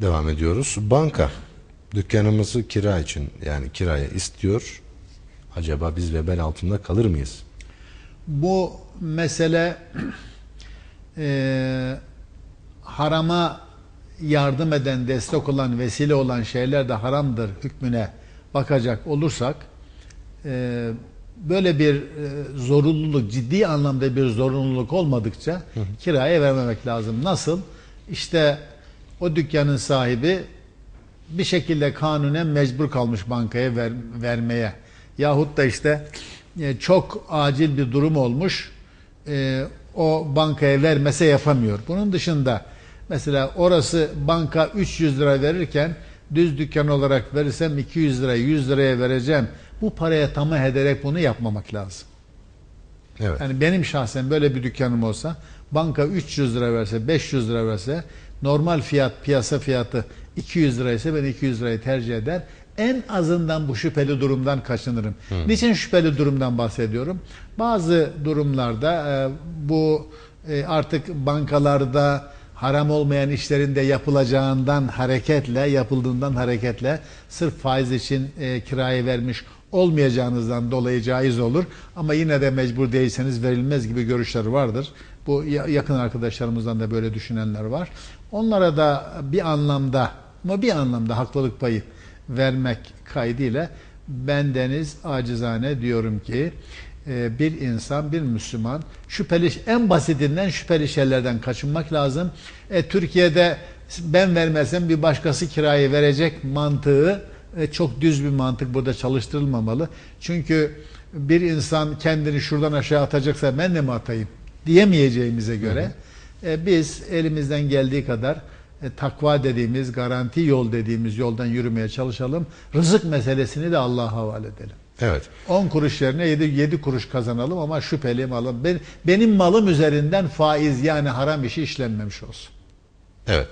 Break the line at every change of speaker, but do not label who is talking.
devam ediyoruz. Banka dükkanımızı kira için yani kiraya istiyor. Acaba biz vebel altında kalır mıyız?
Bu mesele e, harama yardım eden, destek olan, vesile olan şeyler de haramdır hükmüne bakacak olursak e, böyle bir e, zorunluluk, ciddi anlamda bir zorunluluk olmadıkça kiraya vermemek lazım. Nasıl? İşte o dükkanın sahibi bir şekilde kanunen mecbur kalmış bankaya ver, vermeye. Yahut da işte e, çok acil bir durum olmuş. e, o bankaya vermese yapamıyor. Bunun dışında mesela orası banka 300 lira verirken düz dükkan olarak verirsem 200 lira 100 liraya vereceğim. Bu paraya tamah ederek bunu yapmamak lazım.
Evet.
Yani benim şahsen böyle bir dükkanım olsa banka 300 lira verse 500 lira verse normal fiyat piyasa fiyatı 200 lira ise ben 200 lirayı tercih eder. En azından bu şüpheli durumdan kaçınırım. Niçin şüpheli durumdan bahsediyorum? Bazı durumlarda e, bu e, artık bankalarda haram olmayan işlerinde yapılacağından hareketle, yapıldığından hareketle sırf faiz için e, kiraya vermiş olmayacağınızdan dolayı caiz olur. Ama yine de mecbur değilseniz verilmez gibi görüşler vardır. Bu ya- yakın arkadaşlarımızdan da böyle düşünenler var. Onlara da bir anlamda ama bir anlamda haklılık payı vermek kaydıyla bendeniz acizane diyorum ki e, bir insan, bir Müslüman şüpheli en basitinden şüpheli şeylerden kaçınmak lazım. E, Türkiye'de ben vermezsem bir başkası kirayı verecek mantığı çok düz bir mantık burada çalıştırılmamalı. Çünkü bir insan kendini şuradan aşağı atacaksa ben de mi atayım diyemeyeceğimize göre e, biz elimizden geldiği kadar e, takva dediğimiz, garanti yol dediğimiz yoldan yürümeye çalışalım. Rızık meselesini de Allah'a havale edelim.
Evet.
10 kuruş yerine 7, 7 kuruş kazanalım ama şüpheli malım. Ben, benim malım üzerinden faiz yani haram işi işlenmemiş olsun.
Evet.